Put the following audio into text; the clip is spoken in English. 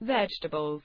vegetables.